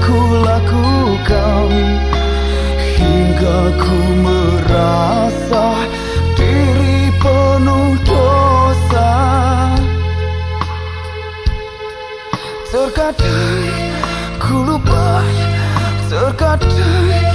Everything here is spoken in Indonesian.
ku lakukan hingga ku merasa diri penuh dosa. Terkadang ku lupa terkadang